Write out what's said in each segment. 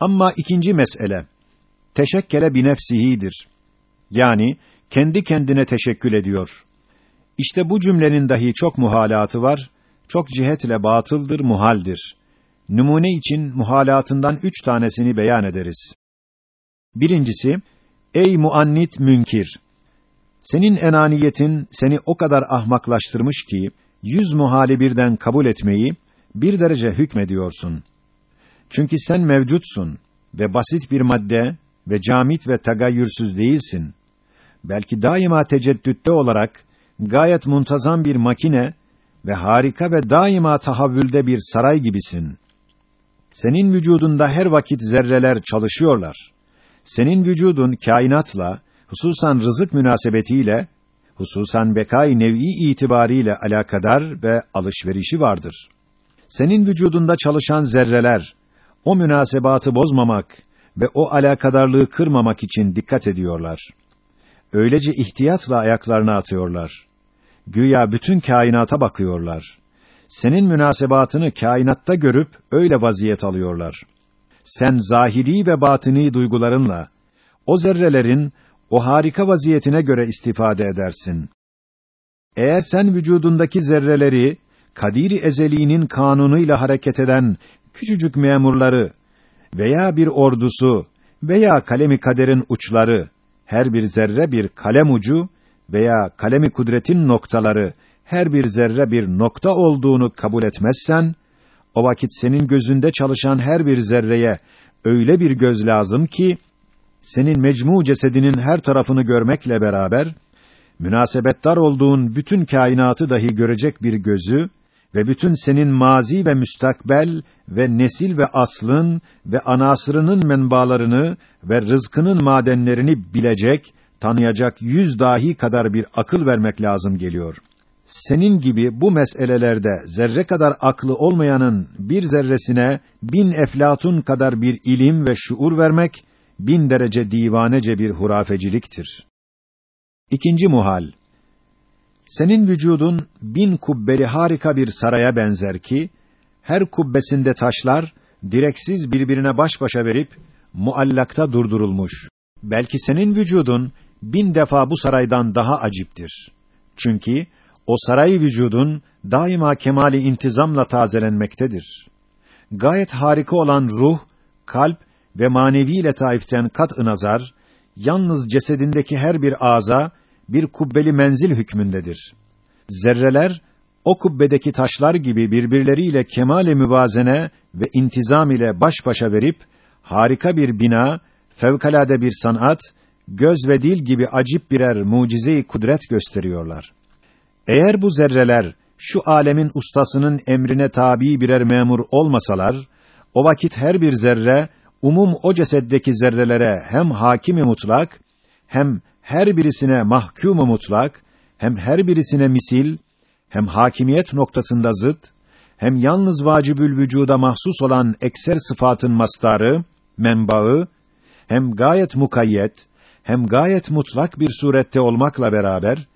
Ama ikinci mesele, teşekkele binefsihidir. Yani, kendi kendine teşekkül ediyor. İşte bu cümlenin dahi çok muhalatı var, çok cihetle batıldır, muhaldir. Numune için muhalatından üç tanesini beyan ederiz. Birincisi, ey muannit münkir! Senin enaniyetin seni o kadar ahmaklaştırmış ki, yüz muhali birden kabul etmeyi, bir derece hükmediyorsun. Çünkü sen mevcutsun ve basit bir madde ve camit ve tagayyürsüz değilsin. Belki daima teceddütte olarak, gayet muntazam bir makine ve harika ve daima tahavvülde bir saray gibisin. Senin vücudunda her vakit zerreler çalışıyorlar. Senin vücudun kainatla, hususan rızık münasebetiyle, hususan bekâ-i nev'i itibariyle alakadar ve alışverişi vardır. Senin vücudunda çalışan zerreler, o münasebatı bozmamak ve o alakadarlığı kırmamak için dikkat ediyorlar. Öylece ihtiyatla ayaklarını atıyorlar. Güya bütün kainata bakıyorlar. Senin münasebatını kainatta görüp öyle vaziyet alıyorlar. Sen zahiri ve batini duygularınla o zerrelerin o harika vaziyetine göre istifade edersin. Eğer sen vücudundaki zerreleri kadiri ezeliğinin kanunuyla hareket eden küçücük memurları veya bir ordusu veya kalemi kaderin uçları her bir zerre bir kalem ucu veya kalemi kudretin noktaları her bir zerre bir nokta olduğunu kabul etmezsen o vakit senin gözünde çalışan her bir zerreye öyle bir göz lazım ki senin mecmu cesedinin her tarafını görmekle beraber münasebettar olduğun bütün kainatı dahi görecek bir gözü ve bütün senin mazi ve müstakbel ve nesil ve aslın ve anasırının menbalarını ve rızkının madenlerini bilecek, tanıyacak yüz dahi kadar bir akıl vermek lazım geliyor. Senin gibi bu meselelerde zerre kadar aklı olmayanın bir zerresine bin eflatun kadar bir ilim ve şuur vermek, bin derece divanece bir hurafeciliktir. İkinci muhal. Senin vücudun bin kubbeli harika bir saraya benzer ki, her kubbesinde taşlar, direksiz birbirine baş başa verip, muallakta durdurulmuş. Belki senin vücudun, bin defa bu saraydan daha aciptir. Çünkü, o saray vücudun, daima kemali intizamla tazelenmektedir. Gayet harika olan ruh, kalp ve manevi letaiften kat nazar, yalnız cesedindeki her bir ağza, bir kubbeli menzil hükmündedir. Zerreler, o kubbedeki taşlar gibi birbirleriyle kemale müvazene ve intizam ile baş başa verip, harika bir bina, fevkalade bir sanat, göz ve dil gibi acip birer mucize-i kudret gösteriyorlar. Eğer bu zerreler, şu alemin ustasının emrine tabi birer memur olmasalar, o vakit her bir zerre, umum o ceseddeki zerrelere hem hakimi mutlak, hem her birisine mahkumu mutlak, hem her birisine misil, hem hakimiyet noktasında zıt, hem yalnız vacibül vücuda mahsus olan ekser sıfatın mastarı, menbaı, hem gayet mukayyet, hem gayet mutlak bir surette olmakla beraber,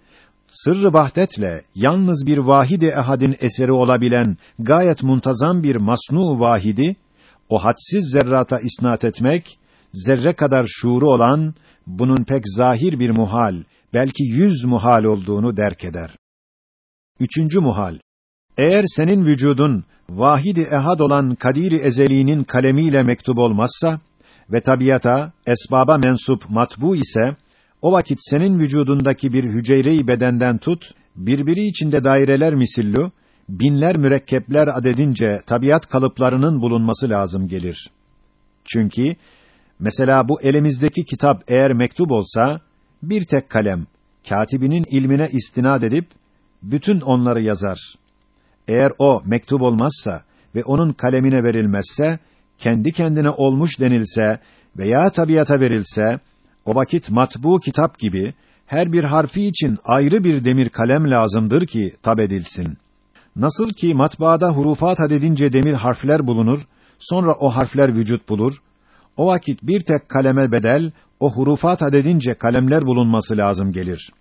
sırrı vahdetle yalnız bir vahide ehadin eseri olabilen gayet muntazam bir masnu vahidi, o hadsiz zerrata isnat etmek, zerre kadar şuuru olan, bunun pek zahir bir muhal, belki yüz muhal olduğunu derk eder. Üçüncü muhal. Eğer senin vücudun vahidi ehad olan kadiri ezeliğinin kalemiyle mektup olmazsa ve tabiata, esbaba mensup matbu ise o vakit senin vücudundaki bir hücre-i bedenden tut, birbiri içinde daireler misillu, binler mürekkepler adedince tabiat kalıplarının bulunması lazım gelir. Çünkü mesela bu elimizdeki kitap eğer mektup olsa bir tek kalem katibinin ilmine istinad edip bütün onları yazar. Eğer o mektup olmazsa ve onun kalemine verilmezse, kendi kendine olmuş denilse veya tabiata verilse, o vakit matbu kitap gibi her bir harfi için ayrı bir demir kalem lazımdır ki tab edilsin. Nasıl ki matbaada hurufat adedince demir harfler bulunur, sonra o harfler vücut bulur, o vakit bir tek kaleme bedel, o hurufat adedince kalemler bulunması lazım gelir.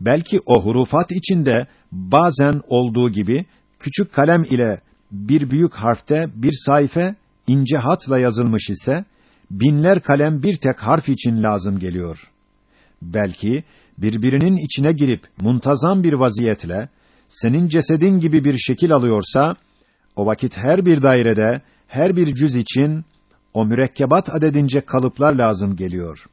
Belki o hurufat içinde bazen olduğu gibi küçük kalem ile bir büyük harfte bir sayfa ince hatla yazılmış ise binler kalem bir tek harf için lazım geliyor. Belki birbirinin içine girip muntazam bir vaziyetle senin cesedin gibi bir şekil alıyorsa o vakit her bir dairede her bir cüz için o mürekkebat adedince kalıplar lazım geliyor.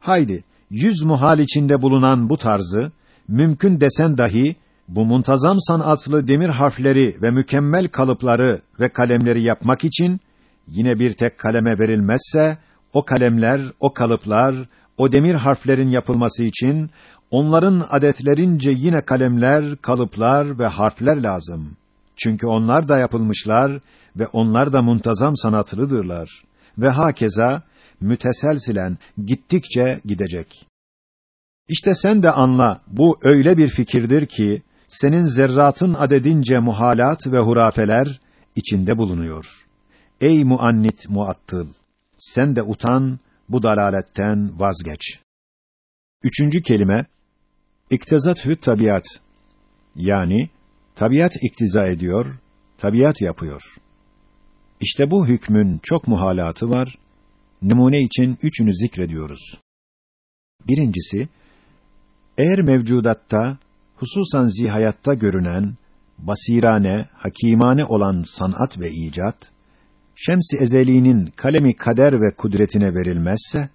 Haydi yüz muhal içinde bulunan bu tarzı mümkün desen dahi bu muntazam sanatlı demir harfleri ve mükemmel kalıpları ve kalemleri yapmak için yine bir tek kaleme verilmezse o kalemler, o kalıplar, o demir harflerin yapılması için onların adetlerince yine kalemler, kalıplar ve harfler lazım. Çünkü onlar da yapılmışlar ve onlar da muntazam sanatlıdırlar. Ve hakeza müteselsilen gittikçe gidecek. İşte sen de anla, bu öyle bir fikirdir ki, senin zerratın adedince muhalat ve hurafeler içinde bulunuyor. Ey muannit muattıl! Sen de utan, bu dalaletten vazgeç. Üçüncü kelime, iktizat tabiat. Yani, tabiat iktiza ediyor, tabiat yapıyor. İşte bu hükmün çok muhalatı var. Numune için üçünü zikrediyoruz. Birincisi, eğer mevcudatta, hususan zihayatta görünen, basirane, hakimane olan sanat ve icat, şems-i ezeliğinin kalemi kader ve kudretine verilmezse,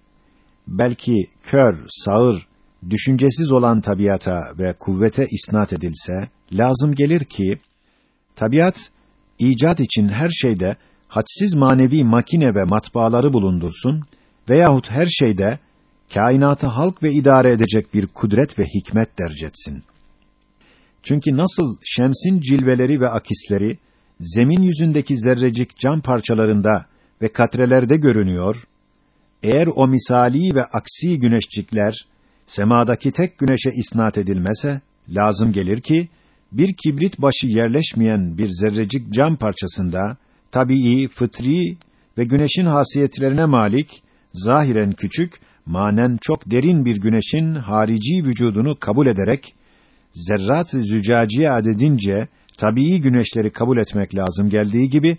belki kör, sağır, düşüncesiz olan tabiata ve kuvvete isnat edilse, lazım gelir ki, tabiat, icat için her şeyde hadsiz manevi makine ve matbaaları bulundursun veyahut her şeyde kainatı halk ve idare edecek bir kudret ve hikmet dercetsin. Çünkü nasıl şemsin cilveleri ve akisleri zemin yüzündeki zerrecik cam parçalarında ve katrelerde görünüyor, eğer o misali ve aksi güneşcikler semadaki tek güneşe isnat edilmese lazım gelir ki bir kibrit başı yerleşmeyen bir zerrecik cam parçasında tabii, fıtri ve güneşin hasiyetlerine malik, zahiren küçük, manen çok derin bir güneşin harici vücudunu kabul ederek zerrat-ı zücaciye adedince tabii güneşleri kabul etmek lazım geldiği gibi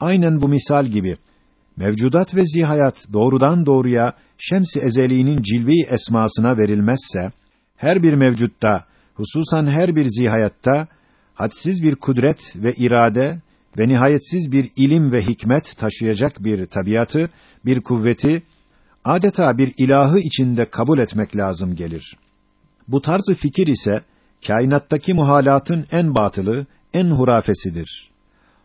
aynen bu misal gibi mevcudat ve zihayat doğrudan doğruya şems-i ezeliğinin cilvi esmasına verilmezse her bir mevcutta hususan her bir zihayatta hadsiz bir kudret ve irade ve nihayetsiz bir ilim ve hikmet taşıyacak bir tabiatı, bir kuvveti adeta bir ilahı içinde kabul etmek lazım gelir. Bu tarzı fikir ise kainattaki muhalatın en batılı, en hurafesidir.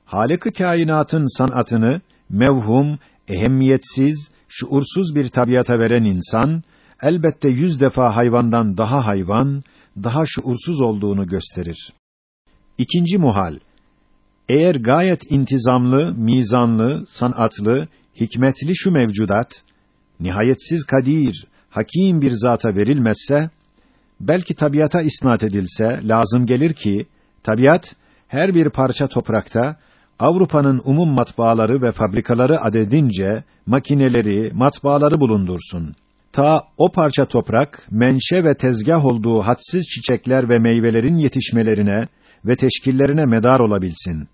Halık-ı kainatın sanatını mevhum, ehemmiyetsiz, şuursuz bir tabiata veren insan elbette yüz defa hayvandan daha hayvan, daha şuursuz olduğunu gösterir. İkinci muhal eğer gayet intizamlı, mizanlı, sanatlı, hikmetli şu mevcudat nihayetsiz kadir, hakim bir zata verilmezse belki tabiata isnat edilse lazım gelir ki tabiat her bir parça toprakta Avrupa'nın umum matbaaları ve fabrikaları adedince makineleri, matbaaları bulundursun. Ta o parça toprak menşe ve tezgah olduğu hadsiz çiçekler ve meyvelerin yetişmelerine ve teşkillerine medar olabilsin.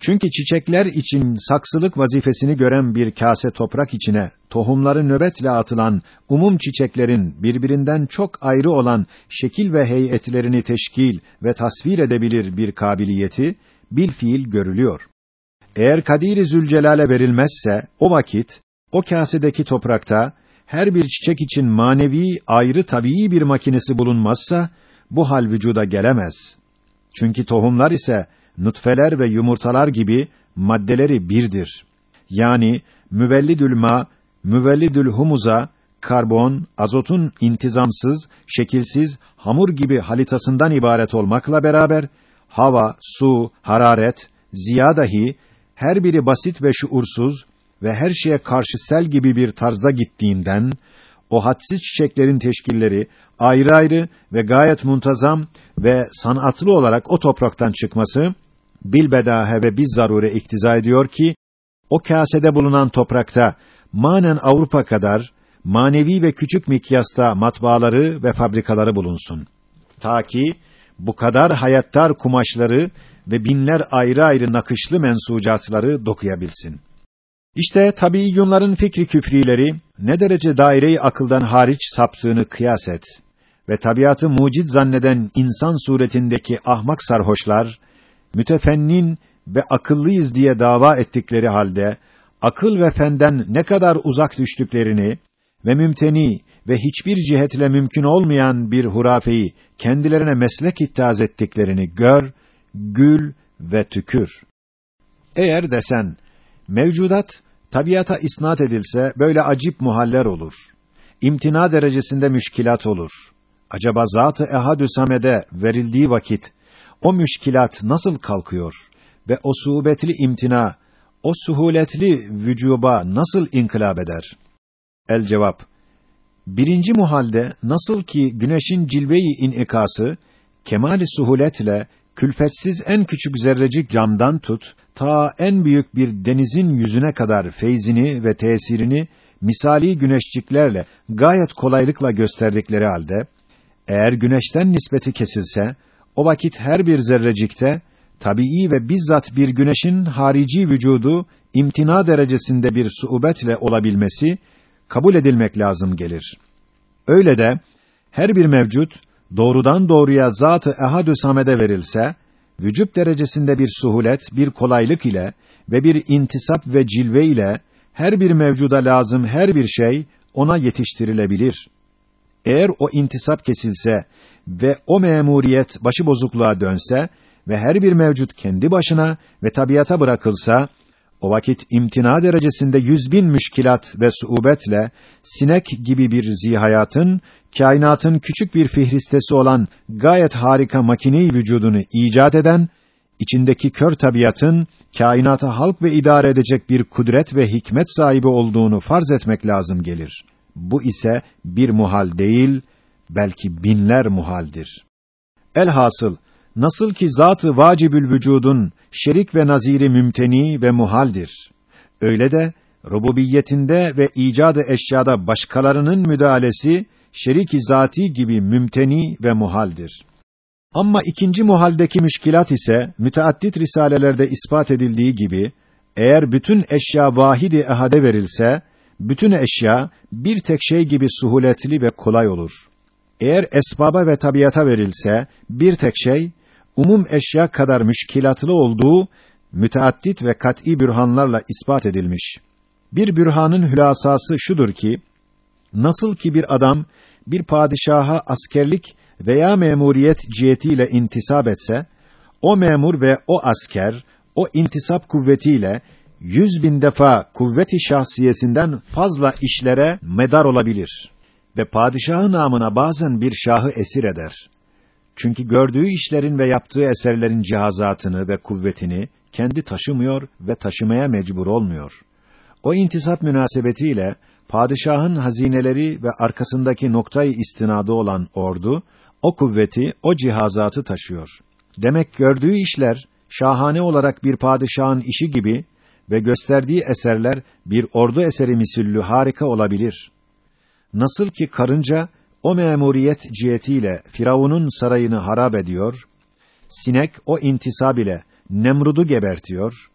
Çünkü çiçekler için saksılık vazifesini gören bir kase toprak içine tohumları nöbetle atılan umum çiçeklerin birbirinden çok ayrı olan şekil ve heyetlerini teşkil ve tasvir edebilir bir kabiliyeti bil fiil görülüyor. Eğer Kadir-i Zülcelal'e verilmezse o vakit o kasedeki toprakta her bir çiçek için manevi ayrı tabii bir makinesi bulunmazsa bu hal vücuda gelemez. Çünkü tohumlar ise nutfeler ve yumurtalar gibi maddeleri birdir. Yani müvellidül ma, müvellidül humuza, karbon, azotun intizamsız, şekilsiz, hamur gibi halitasından ibaret olmakla beraber, hava, su, hararet, ziya dahi, her biri basit ve şuursuz ve her şeye karşı sel gibi bir tarzda gittiğinden, o hadsiz çiçeklerin teşkilleri ayrı ayrı ve gayet muntazam ve sanatlı olarak o topraktan çıkması, bilbedahe ve biz zarure iktiza ediyor ki, o kasede bulunan toprakta, manen Avrupa kadar, manevi ve küçük mikyasta matbaaları ve fabrikaları bulunsun. Ta ki, bu kadar hayattar kumaşları ve binler ayrı ayrı nakışlı mensucatları dokuyabilsin. İşte tabiiyyunların fikri küfrileri ne derece daireyi akıldan hariç saptığını kıyas et ve tabiatı mucid zanneden insan suretindeki ahmak sarhoşlar mütefennin ve akıllıyız diye dava ettikleri halde akıl ve fenden ne kadar uzak düştüklerini ve mümteni ve hiçbir cihetle mümkün olmayan bir hurafeyi kendilerine meslek ittihaz ettiklerini gör, gül ve tükür. Eğer desen, mevcudat, tabiata isnat edilse böyle acip muhaller olur. İmtina derecesinde müşkilat olur. Acaba zat-ı ehadü samede verildiği vakit, o müşkilat nasıl kalkıyor ve o suhubetli imtina, o suhuletli vücuba nasıl inkılap eder? El cevap, birinci muhalde nasıl ki güneşin cilve-i inikası, kemali suhuletle, külfetsiz en küçük zerrecik camdan tut, ta en büyük bir denizin yüzüne kadar feyzini ve tesirini misali güneşciklerle gayet kolaylıkla gösterdikleri halde eğer güneşten nispeti kesilse o vakit her bir zerrecikte tabii ve bizzat bir güneşin harici vücudu imtina derecesinde bir suubetle olabilmesi kabul edilmek lazım gelir. Öyle de her bir mevcut doğrudan doğruya zat-ı ehadü samede verilse vücut derecesinde bir suhulet, bir kolaylık ile ve bir intisap ve cilve ile her bir mevcuda lazım her bir şey ona yetiştirilebilir. Eğer o intisap kesilse ve o memuriyet başı bozukluğa dönse ve her bir mevcut kendi başına ve tabiata bırakılsa, o vakit imtina derecesinde yüz bin müşkilat ve suubetle, sinek gibi bir zihayatın, kainatın küçük bir fihristesi olan gayet harika makineyi vücudunu icat eden, içindeki kör tabiatın, kainata halk ve idare edecek bir kudret ve hikmet sahibi olduğunu farz etmek lazım gelir. Bu ise bir muhal değil, belki binler muhaldir. Elhasıl, nasıl ki zatı vacibül vücudun şerik ve naziri mümteni ve muhaldir. Öyle de rububiyetinde ve icadı eşyada başkalarının müdahalesi şerik-i zati gibi mümteni ve muhaldir. Ama ikinci muhaldeki müşkilat ise müteaddit risalelerde ispat edildiği gibi eğer bütün eşya vahidi ehade verilse bütün eşya bir tek şey gibi suhuletli ve kolay olur. Eğer esbaba ve tabiata verilse bir tek şey umum eşya kadar müşkilatlı olduğu müteaddit ve kat'î bürhanlarla ispat edilmiş. Bir bürhanın hülasası şudur ki nasıl ki bir adam bir padişaha askerlik veya memuriyet cihetiyle intisap etse, o memur ve o asker, o intisap kuvvetiyle yüz bin defa kuvveti şahsiyesinden fazla işlere medar olabilir ve padişahı namına bazen bir şahı esir eder. Çünkü gördüğü işlerin ve yaptığı eserlerin cihazatını ve kuvvetini kendi taşımıyor ve taşımaya mecbur olmuyor. O intisap münasebetiyle padişahın hazineleri ve arkasındaki noktayı istinadı olan ordu o kuvveti, o cihazatı taşıyor. Demek gördüğü işler şahane olarak bir padişahın işi gibi ve gösterdiği eserler bir ordu eseri misüllü harika olabilir. Nasıl ki karınca o memuriyet cihetiyle Firavun'un sarayını harap ediyor, sinek o intisab ile Nemrud'u gebertiyor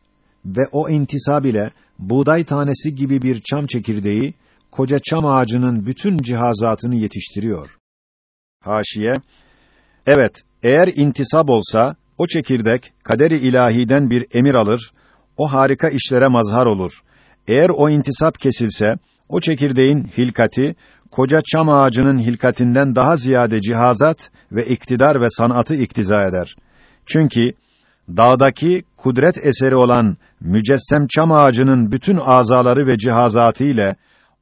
ve o intisab ile buğday tanesi gibi bir çam çekirdeği koca çam ağacının bütün cihazatını yetiştiriyor. Haşiye Evet, eğer intisab olsa o çekirdek kaderi ilahiden bir emir alır, o harika işlere mazhar olur. Eğer o intisap kesilse o çekirdeğin hilkati koca çam ağacının hilkatinden daha ziyade cihazat ve iktidar ve sanatı iktiza eder. Çünkü dağdaki kudret eseri olan mücessem çam ağacının bütün azaları ve cihazatı ile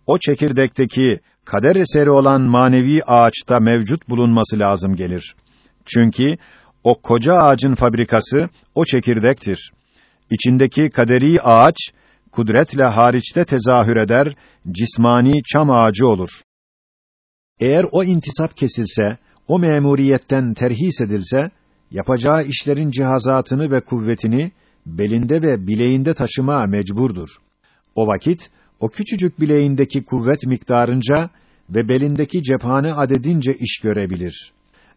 o çekirdekteki kader eseri olan manevi ağaçta mevcut bulunması lazım gelir. Çünkü o koca ağacın fabrikası o çekirdektir. İçindeki kaderi ağaç kudretle hariçte tezahür eder, cismani çam ağacı olur. Eğer o intisap kesilse, o memuriyetten terhis edilse, yapacağı işlerin cihazatını ve kuvvetini belinde ve bileğinde taşıma mecburdur. O vakit o küçücük bileğindeki kuvvet miktarınca ve belindeki cephane adedince iş görebilir.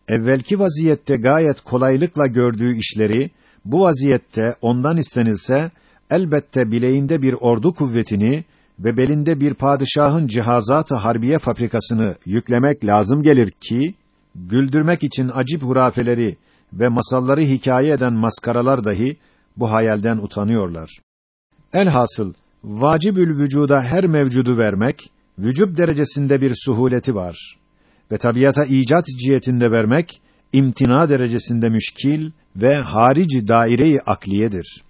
Evvelki vaziyette gayet kolaylıkla gördüğü işleri bu vaziyette ondan istenilse elbette bileğinde bir ordu kuvvetini ve belinde bir padişahın cihazat-ı harbiye fabrikasını yüklemek lazım gelir ki güldürmek için acip hurafeleri ve masalları hikaye eden maskaralar dahi bu hayalden utanıyorlar. Elhasıl vacibül vücuda her mevcudu vermek vücub derecesinde bir suhuleti var ve tabiata icat cihetinde vermek imtina derecesinde müşkil ve harici daire-i akliyedir.